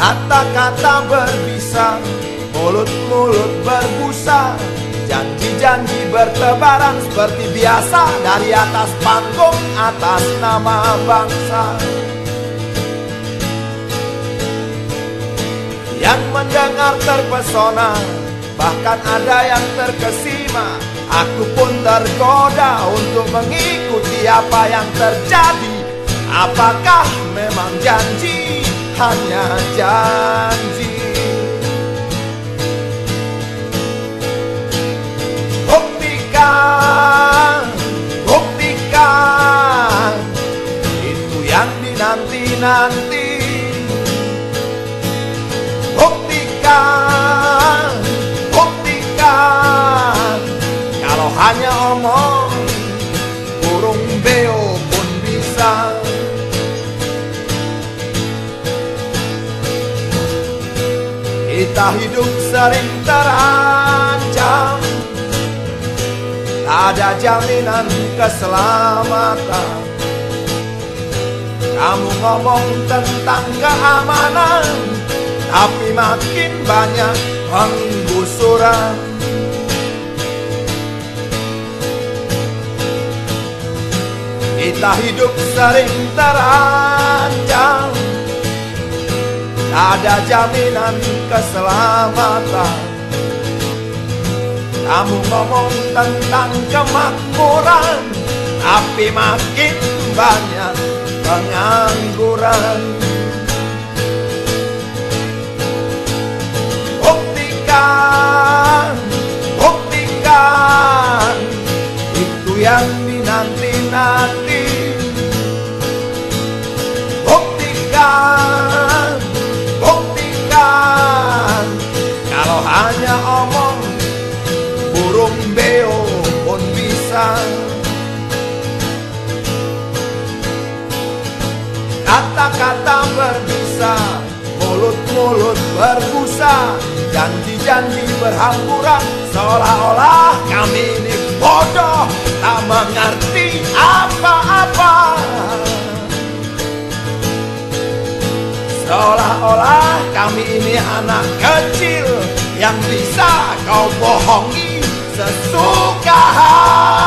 Kata-kata berbisa Mulut-mulut berbusa Janji-janji bertebaran seperti biasa Dari atas panggung atas nama bangsa. Yang mendengar terpesona Bahkan ada yang terkesima. Aku pun tergoda untuk mengikuti apa yang terjadi. Apakah memang janji hanya janji. Buktikan, buktikan Itu yang dinanti-nanti. Buktikan, buktikan Kalau hanya omong Kita hidup sering terancam Ada jaminan keselamatan. Kamu ngomong tentang keamanan Tapi makin banyak penggusuran. Kita hidup sering terancam ada jaminan keselamatan. Kamu ngomong tentang kemakmuran Tapi makin banyak pengangguran Hanya omong Burung beo pun bisa. Kata-kata berbisa Mulut-mulut berbusa Janji-janji berhamburan Seolah-olah kami ini bodoh Tak mengerti apa-apa. Seolah-olah kami ini anak kecil Yang bisa kau bohongi sesuka hatimu